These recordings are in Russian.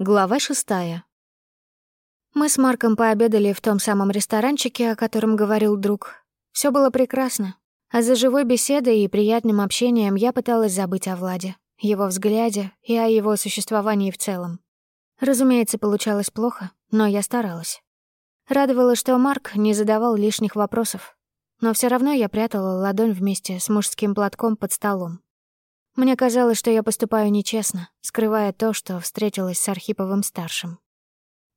Глава шестая. Мы с Марком пообедали в том самом ресторанчике, о котором говорил друг. Все было прекрасно. А за живой беседой и приятным общением я пыталась забыть о Владе, его взгляде и о его существовании в целом. Разумеется, получалось плохо, но я старалась. Радовало, что Марк не задавал лишних вопросов. Но все равно я прятала ладонь вместе с мужским платком под столом. Мне казалось, что я поступаю нечестно, скрывая то, что встретилась с Архиповым-старшим.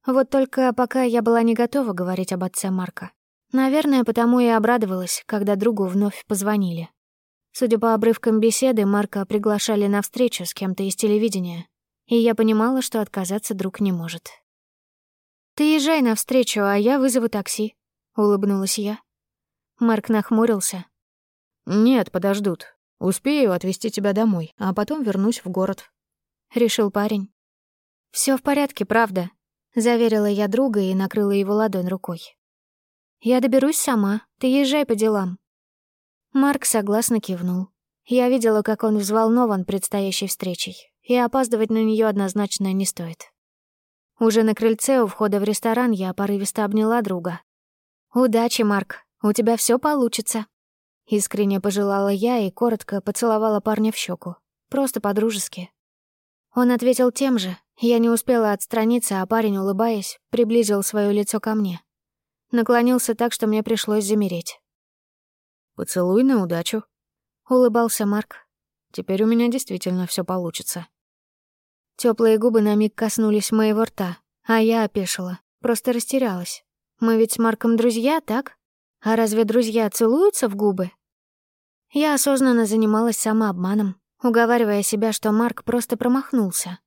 Вот только пока я была не готова говорить об отце Марка. Наверное, потому и обрадовалась, когда другу вновь позвонили. Судя по обрывкам беседы, Марка приглашали на встречу с кем-то из телевидения, и я понимала, что отказаться друг не может. «Ты езжай навстречу, а я вызову такси», — улыбнулась я. Марк нахмурился. «Нет, подождут. Успею отвезти тебя домой, а потом вернусь в город», — решил парень. Все в порядке, правда», — заверила я друга и накрыла его ладонь рукой. «Я доберусь сама, ты езжай по делам». Марк согласно кивнул. Я видела, как он взволнован предстоящей встречей, и опаздывать на нее однозначно не стоит. Уже на крыльце у входа в ресторан я порывисто обняла друга. «Удачи, Марк, у тебя все получится», Искренне пожелала я и коротко поцеловала парня в щеку, просто по-дружески. Он ответил тем же. Я не успела отстраниться, а парень, улыбаясь, приблизил свое лицо ко мне. Наклонился так, что мне пришлось замереть. «Поцелуй на удачу», — улыбался Марк. «Теперь у меня действительно все получится». Теплые губы на миг коснулись моего рта, а я опешила, просто растерялась. Мы ведь с Марком друзья, так? А разве друзья целуются в губы? Я осознанно занималась самообманом, уговаривая себя, что Марк просто промахнулся.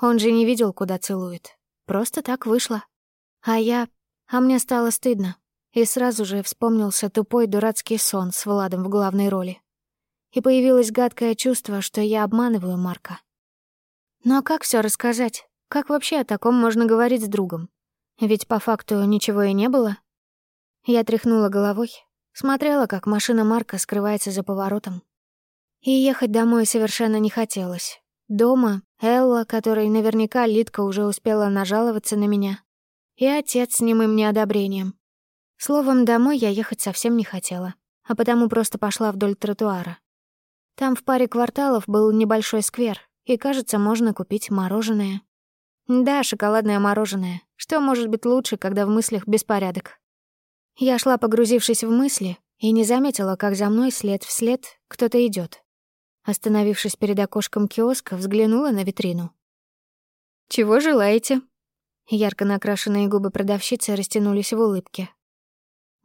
Он же не видел, куда целует. Просто так вышло. А я... А мне стало стыдно. И сразу же вспомнился тупой дурацкий сон с Владом в главной роли. И появилось гадкое чувство, что я обманываю Марка. Но как все рассказать? Как вообще о таком можно говорить с другом? Ведь по факту ничего и не было. Я тряхнула головой, Смотрела, как машина Марка скрывается за поворотом. И ехать домой совершенно не хотелось. Дома Элла, которой наверняка Литка уже успела нажаловаться на меня, и отец с немым неодобрением. Словом, домой я ехать совсем не хотела, а потому просто пошла вдоль тротуара. Там в паре кварталов был небольшой сквер, и, кажется, можно купить мороженое. Да, шоколадное мороженое. Что может быть лучше, когда в мыслях беспорядок? Я шла, погрузившись в мысли, и не заметила, как за мной след в след кто-то идет. Остановившись перед окошком киоска, взглянула на витрину. «Чего желаете?» Ярко накрашенные губы продавщицы растянулись в улыбке.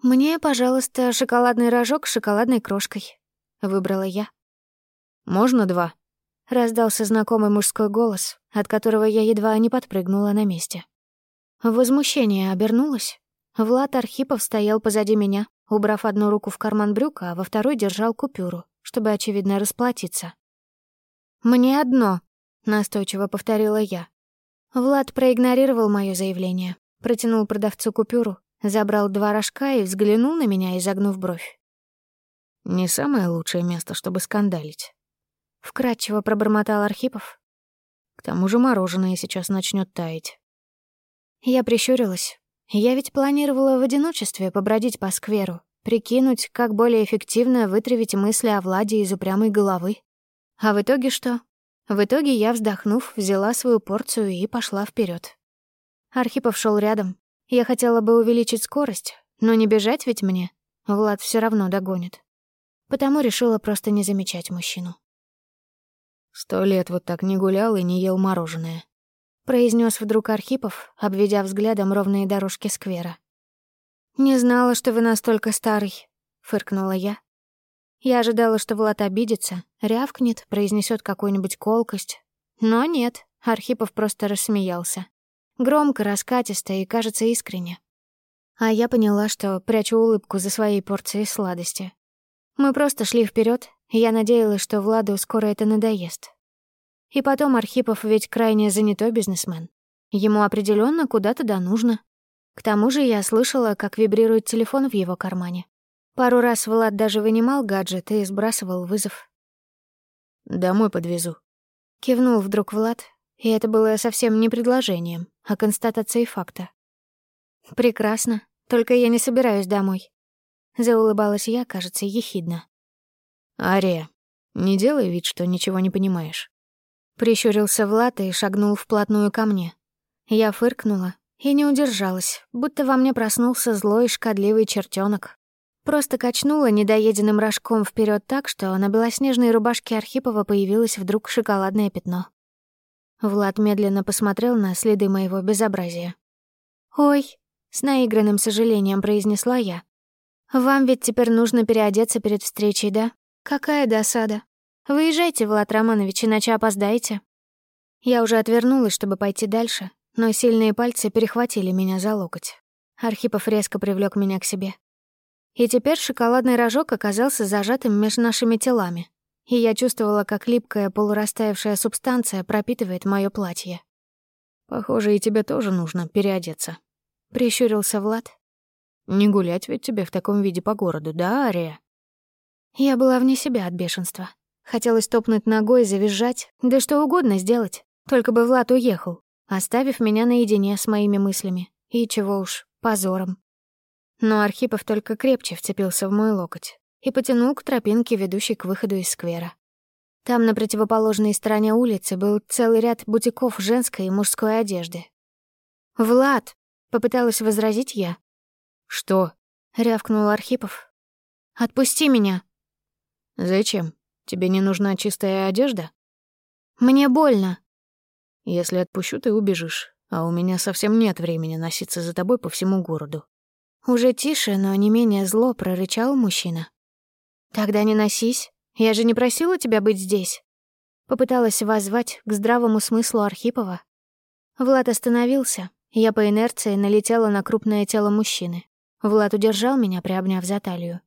«Мне, пожалуйста, шоколадный рожок с шоколадной крошкой», — выбрала я. «Можно два?» — раздался знакомый мужской голос, от которого я едва не подпрыгнула на месте. В возмущение обернулась Влад Архипов стоял позади меня, убрав одну руку в карман брюка, а во второй держал купюру, чтобы, очевидно, расплатиться. «Мне одно», — настойчиво повторила я. Влад проигнорировал мое заявление, протянул продавцу купюру, забрал два рожка и взглянул на меня, изогнув бровь. «Не самое лучшее место, чтобы скандалить», — вкратчиво пробормотал Архипов. «К тому же мороженое сейчас начнет таять». Я прищурилась, я ведь планировала в одиночестве побродить по скверу, прикинуть, как более эффективно вытравить мысли о Владе из упрямой головы. А в итоге что? В итоге я, вздохнув, взяла свою порцию и пошла вперед. Архипов шел рядом. Я хотела бы увеличить скорость, но не бежать ведь мне. Влад все равно догонит. Потому решила просто не замечать мужчину. Сто лет вот так не гулял и не ел мороженое произнес вдруг Архипов, обведя взглядом ровные дорожки сквера. «Не знала, что вы настолько старый», — фыркнула я. Я ожидала, что Влад обидится, рявкнет, произнесет какую-нибудь колкость. Но нет, Архипов просто рассмеялся. Громко, раскатисто и, кажется, искренне. А я поняла, что прячу улыбку за своей порцией сладости. Мы просто шли вперед, и я надеялась, что Владу скоро это надоест. И потом Архипов ведь крайне занятой бизнесмен. Ему определенно куда-то да нужно. К тому же я слышала, как вибрирует телефон в его кармане. Пару раз Влад даже вынимал гаджет и сбрасывал вызов. «Домой подвезу», — кивнул вдруг Влад, и это было совсем не предложением, а констатацией факта. «Прекрасно, только я не собираюсь домой», — заулыбалась я, кажется, ехидно. «Ария, не делай вид, что ничего не понимаешь». Прищурился Влад и шагнул вплотную ко мне. Я фыркнула и не удержалась, будто во мне проснулся злой шкодливый чертенок. Просто качнула недоеденным рожком вперед так, что на белоснежной рубашке Архипова появилось вдруг шоколадное пятно. Влад медленно посмотрел на следы моего безобразия. «Ой», — с наигранным сожалением произнесла я. «Вам ведь теперь нужно переодеться перед встречей, да? Какая досада. Выезжайте, Влад Романович, иначе опоздаете». Я уже отвернулась, чтобы пойти дальше, но сильные пальцы перехватили меня за локоть. Архипов резко привлек меня к себе. И теперь шоколадный рожок оказался зажатым между нашими телами, и я чувствовала, как липкая полурастаявшая субстанция пропитывает моё платье. «Похоже, и тебе тоже нужно переодеться», — прищурился Влад. «Не гулять ведь тебе в таком виде по городу, да, Ария?» Я была вне себя от бешенства. Хотелось топнуть ногой, завизжать, да что угодно сделать, только бы Влад уехал, оставив меня наедине с моими мыслями. И чего уж, позором. Но Архипов только крепче вцепился в мой локоть и потянул к тропинке, ведущей к выходу из сквера. Там, на противоположной стороне улицы, был целый ряд бутиков женской и мужской одежды. «Влад!» — попыталась возразить я. «Что?» — рявкнул Архипов. «Отпусти меня!» «Зачем? Тебе не нужна чистая одежда?» «Мне больно!» «Если отпущу, ты убежишь, а у меня совсем нет времени носиться за тобой по всему городу». Уже тише, но не менее зло прорычал мужчина. «Тогда не носись. Я же не просила тебя быть здесь». Попыталась воззвать к здравому смыслу Архипова. Влад остановился. Я по инерции налетела на крупное тело мужчины. Влад удержал меня, приобняв за талию.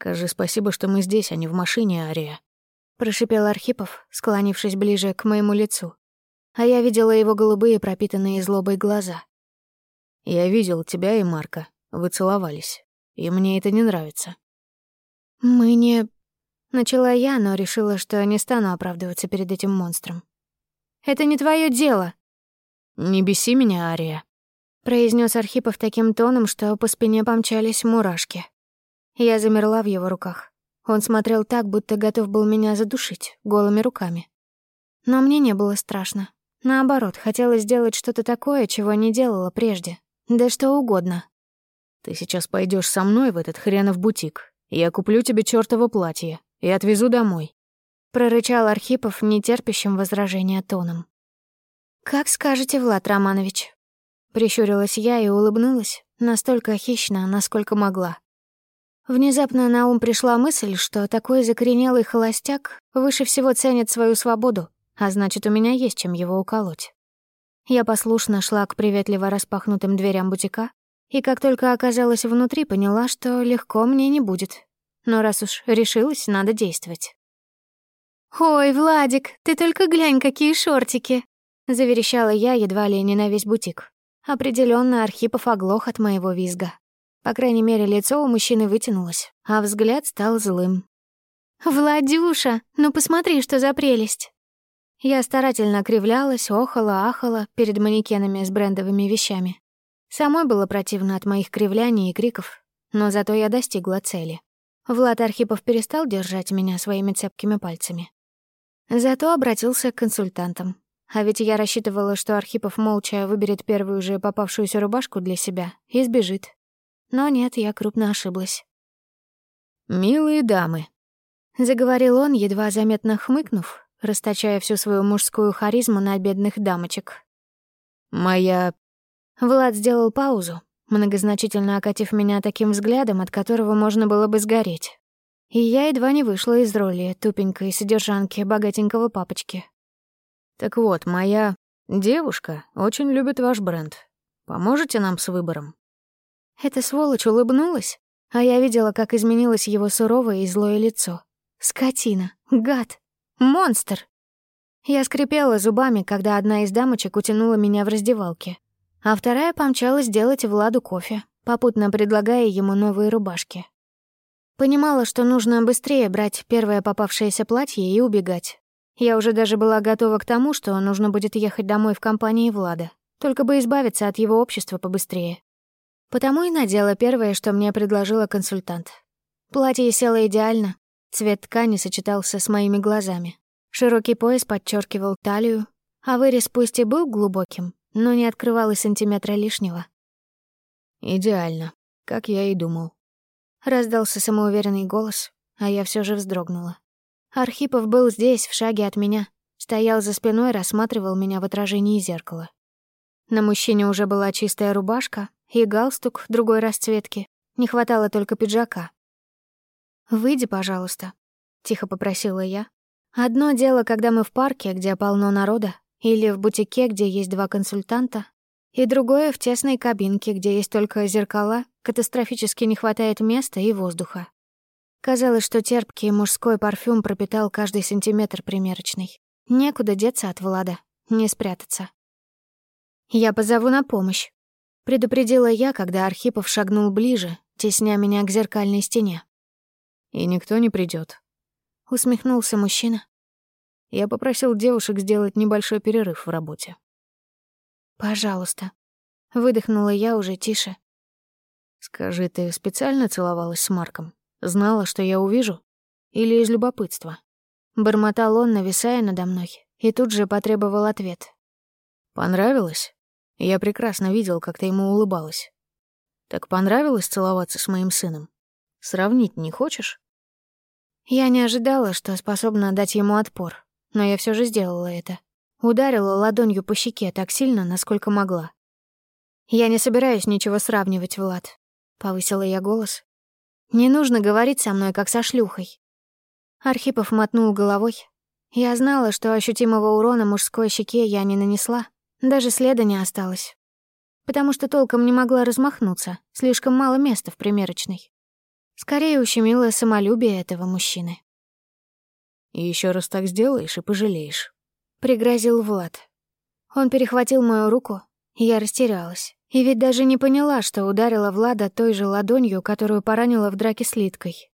«Скажи спасибо, что мы здесь, а не в машине, Ария», — прошипел Архипов, склонившись ближе к моему лицу. А я видела его голубые, пропитанные злобой глаза. «Я видел тебя и Марка. Вы целовались. И мне это не нравится. «Мы не...» Начала я, но решила, что не стану оправдываться перед этим монстром. «Это не твое дело!» «Не беси меня, Ария», — произнес Архипов таким тоном, что по спине помчались мурашки. Я замерла в его руках. Он смотрел так, будто готов был меня задушить голыми руками. Но мне не было страшно. Наоборот, хотелось сделать что-то такое, чего не делала прежде. Да что угодно. «Ты сейчас пойдешь со мной в этот хренов бутик, я куплю тебе чёртово платье и отвезу домой», — прорычал Архипов нетерпящим возражения тоном. «Как скажете, Влад Романович». Прищурилась я и улыбнулась, настолько хищно, насколько могла. Внезапно на ум пришла мысль, что такой закоренелый холостяк выше всего ценит свою свободу, а значит, у меня есть чем его уколоть. Я послушно шла к приветливо распахнутым дверям бутика, и как только оказалась внутри, поняла, что легко мне не будет. Но раз уж решилась, надо действовать. «Ой, Владик, ты только глянь, какие шортики!» Заверещала я едва ли не на весь бутик. Определенно Архипов оглох от моего визга. По крайней мере, лицо у мужчины вытянулось, а взгляд стал злым. «Владюша, ну посмотри, что за прелесть!» Я старательно кривлялась, охала, ахала перед манекенами с брендовыми вещами. Самой было противно от моих кривляний и криков, но зато я достигла цели. Влад Архипов перестал держать меня своими цепкими пальцами. Зато обратился к консультантам. А ведь я рассчитывала, что Архипов молча выберет первую же попавшуюся рубашку для себя и сбежит. Но нет, я крупно ошиблась. «Милые дамы», — заговорил он, едва заметно хмыкнув, расточая всю свою мужскую харизму на бедных дамочек. «Моя Влад сделал паузу, многозначительно окатив меня таким взглядом, от которого можно было бы сгореть. И я едва не вышла из роли тупенькой содержанки богатенького папочки. «Так вот, моя девушка очень любит ваш бренд. Поможете нам с выбором?» Эта сволочь улыбнулась, а я видела, как изменилось его суровое и злое лицо. Скотина, гад, монстр. Я скрипела зубами, когда одна из дамочек утянула меня в раздевалке а вторая помчалась делать Владу кофе, попутно предлагая ему новые рубашки. Понимала, что нужно быстрее брать первое попавшееся платье и убегать. Я уже даже была готова к тому, что нужно будет ехать домой в компании Влада, только бы избавиться от его общества побыстрее. Потому и надела первое, что мне предложила консультант. Платье село идеально, цвет ткани сочетался с моими глазами. Широкий пояс подчеркивал талию, а вырез пусть и был глубоким, но не открывал и сантиметра лишнего. «Идеально, как я и думал». Раздался самоуверенный голос, а я все же вздрогнула. Архипов был здесь, в шаге от меня, стоял за спиной, рассматривал меня в отражении зеркала. На мужчине уже была чистая рубашка и галстук другой расцветки, не хватало только пиджака. «Выйди, пожалуйста», — тихо попросила я. «Одно дело, когда мы в парке, где полно народа, или в бутике, где есть два консультанта, и другое — в тесной кабинке, где есть только зеркала, катастрофически не хватает места и воздуха. Казалось, что терпкий мужской парфюм пропитал каждый сантиметр примерочной. Некуда деться от Влада, не спрятаться. «Я позову на помощь», — предупредила я, когда Архипов шагнул ближе, тесня меня к зеркальной стене. «И никто не придет. усмехнулся мужчина. Я попросил девушек сделать небольшой перерыв в работе. «Пожалуйста», — выдохнула я уже тише. «Скажи, ты специально целовалась с Марком?» Знала, что я увижу? Или из любопытства? Бормотал он, нависая надо мной, и тут же потребовал ответ. «Понравилось?» Я прекрасно видел, как ты ему улыбалась. «Так понравилось целоваться с моим сыном? Сравнить не хочешь?» Я не ожидала, что способна дать ему отпор, но я все же сделала это. Ударила ладонью по щеке так сильно, насколько могла. «Я не собираюсь ничего сравнивать, Влад», — повысила я голос, не нужно говорить со мной, как со шлюхой. Архипов мотнул головой. Я знала, что ощутимого урона мужской щеке я не нанесла, даже следа не осталось. Потому что толком не могла размахнуться, слишком мало места в примерочной. Скорее ущемило самолюбие этого мужчины. «И еще раз так сделаешь и пожалеешь», — пригрозил Влад. Он перехватил мою руку, и я растерялась. И ведь даже не поняла, что ударила Влада той же ладонью, которую поранила в драке с Литкой.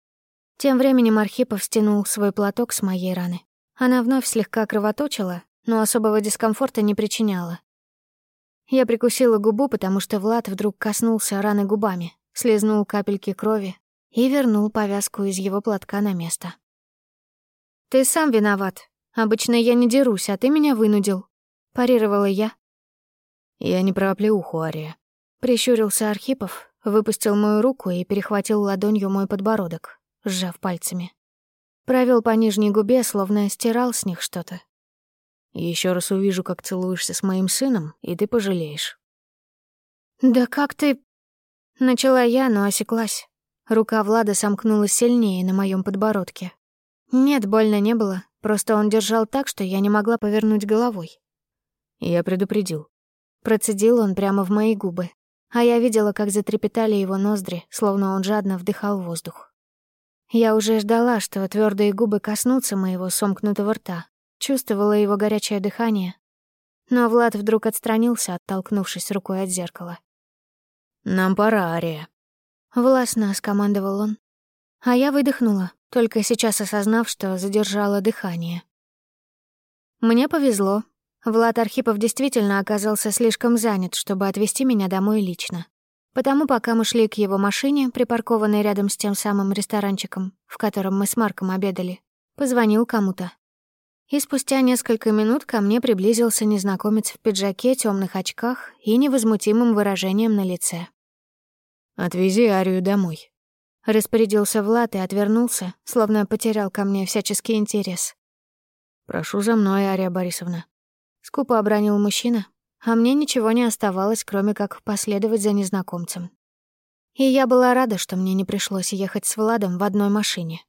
Тем временем Архипов стянул свой платок с моей раны. Она вновь слегка кровоточила, но особого дискомфорта не причиняла. Я прикусила губу, потому что Влад вдруг коснулся раны губами, слезнул капельки крови и вернул повязку из его платка на место. «Ты сам виноват. Обычно я не дерусь, а ты меня вынудил», — парировала я, «Я не про оплеуху, Ария». Прищурился Архипов, выпустил мою руку и перехватил ладонью мой подбородок, сжав пальцами. Провел по нижней губе, словно стирал с них что-то. Еще раз увижу, как целуешься с моим сыном, и ты пожалеешь». «Да как ты...» Начала я, но осеклась. Рука Влада сомкнулась сильнее на моем подбородке. Нет, больно не было, просто он держал так, что я не могла повернуть головой. Я предупредил. Процедил он прямо в мои губы, а я видела, как затрепетали его ноздри, словно он жадно вдыхал воздух. Я уже ждала, что твердые губы коснутся моего сомкнутого рта, чувствовала его горячее дыхание. Но Влад вдруг отстранился, оттолкнувшись рукой от зеркала. «Нам пора, Ария», — властно скомандовал он. А я выдохнула, только сейчас осознав, что задержала дыхание. Мне повезло, Влад Архипов действительно оказался слишком занят, чтобы отвезти меня домой лично. Потому пока мы шли к его машине, припаркованной рядом с тем самым ресторанчиком, в котором мы с Марком обедали, позвонил кому-то. И спустя несколько минут ко мне приблизился незнакомец в пиджаке, темных очках и невозмутимым выражением на лице. «Отвези Арию домой», — распорядился Влад и отвернулся, словно потерял ко мне всяческий интерес. «Прошу за мной, Ария Борисовна». Скупо обронил мужчина, а мне ничего не оставалось, кроме как последовать за незнакомцем. И я была рада, что мне не пришлось ехать с Владом в одной машине.